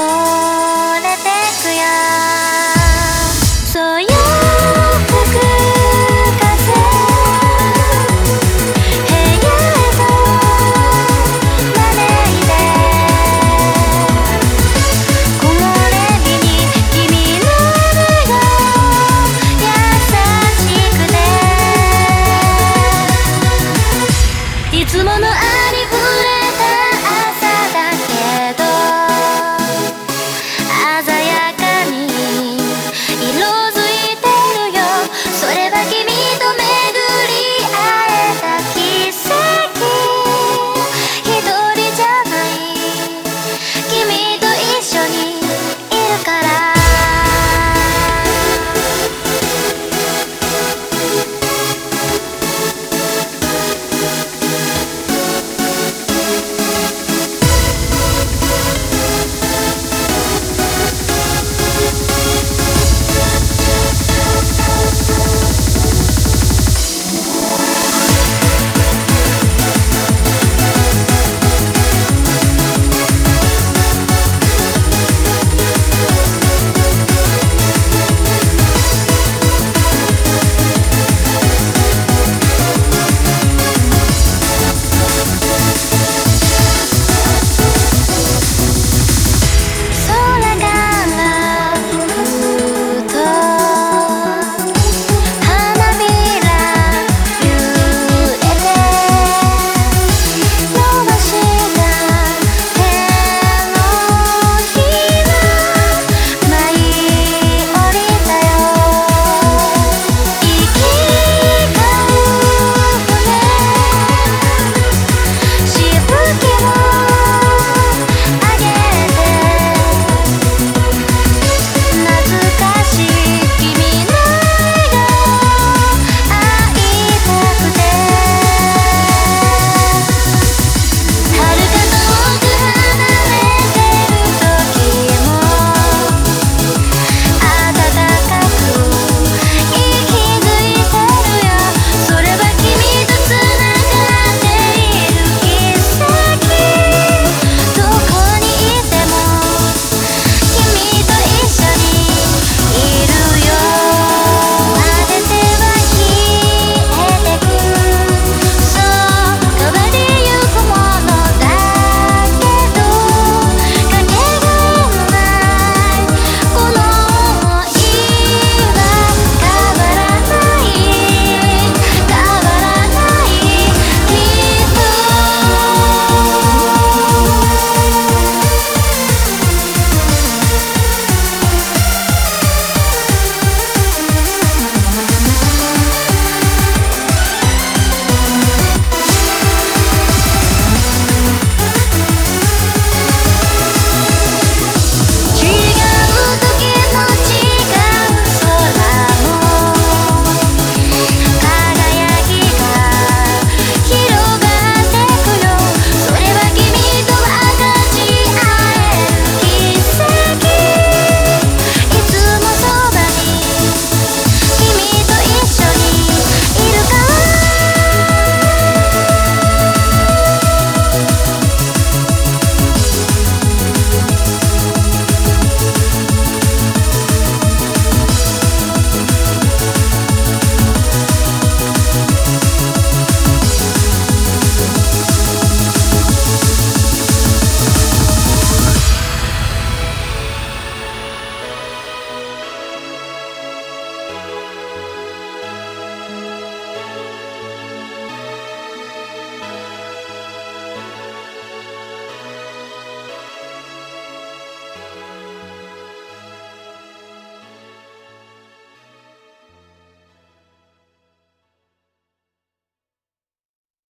high.